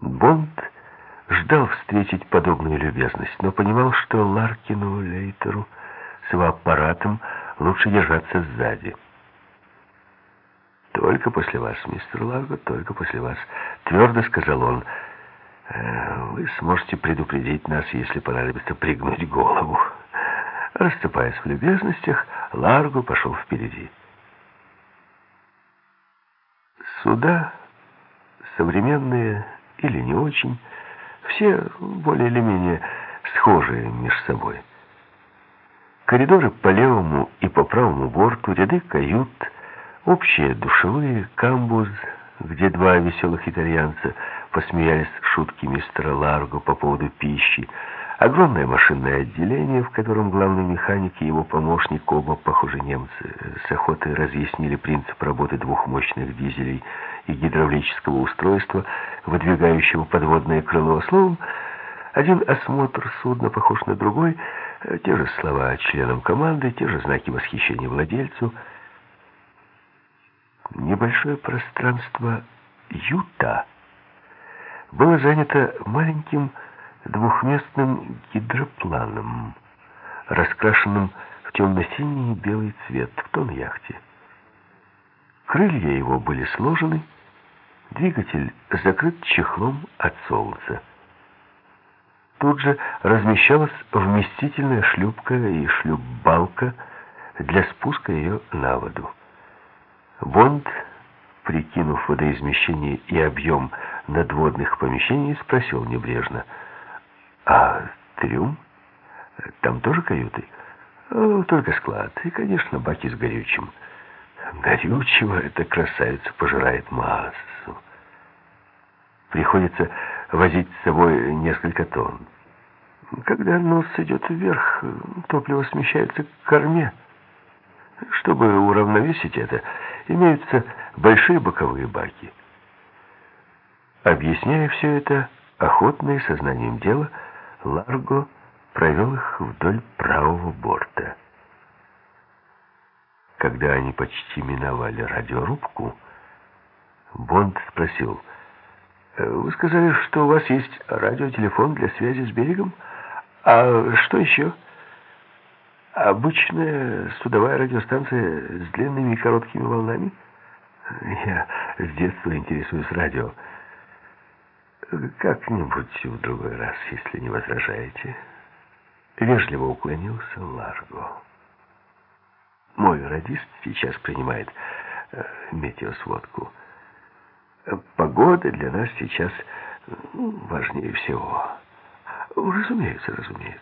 Бонд ждал встретить подобную любезность, но понимал, что Ларкину Лейтеру с его аппаратом лучше держаться сзади. «Только после вас, мистер Ларго, только после вас», — твердо сказал он. «Э, «Вы сможете предупредить нас, если понадобится пригнуть голову». Расступаясь в любезностях, Ларго пошел впереди. Суда, современные или не очень, все более или менее схожие между собой. Коридоры по левому и по правому борту, ряды кают, общие душевые, камбуз, где два веселых итальянца посмеялись шутки мистера Ларго по поводу пищи, Огромное машинное отделение, в котором главный механик и его помощник, оба, похоже, немцы, с охотой разъяснили принцип работы двух мощных дизелей и гидравлического устройства, выдвигающего подводное крыло. Словом, один осмотр судна похож на другой, те же слова членам команды, те же знаки восхищения владельцу. Небольшое пространство Юта было занято маленьким двухместным гидропланом, раскрашенным в темно-синий и белый цвет, в тон яхте. Крылья его были сложены, двигатель закрыт чехлом от солнца. Тут же размещалась вместительная шлюпка и шлюпбалка для спуска ее на воду. Бонд, прикинув водоизмещение и объем надводных помещений, спросил небрежно — а трюм? Там тоже каюты? О, только склад. И, конечно, баки с горючим. Горючего эта красавица пожирает массу. Приходится возить с собой несколько тонн. Когда нос идет вверх, топливо смещается к корме. Чтобы уравновесить это, имеются большие боковые баки. Объясняя все это, охотно и сознанием дела, Ларго провел их вдоль правого борта. Когда они почти миновали радиорубку, Бонд спросил, «Э, «Вы сказали, что у вас есть радиотелефон для связи с берегом? А что еще?» «Обычная судовая радиостанция с длинными и короткими волнами?» «Я с детства интересуюсь радио». «Как-нибудь в другой раз, если не возражаете». Вежливо уклонился Ларго. Мой радист сейчас принимает э, метеосводку. Погода для нас сейчас ну, важнее всего. Разумеется, разумеется.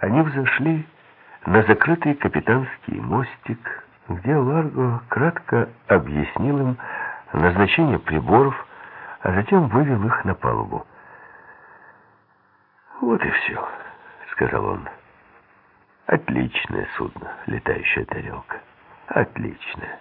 Они взошли на закрытый капитанский мостик, где Ларго кратко объяснил им назначение приборов, а затем вывел их на палубу. «Вот и все», — сказал он. «Отличное судно, летающая тарелка. Отличное».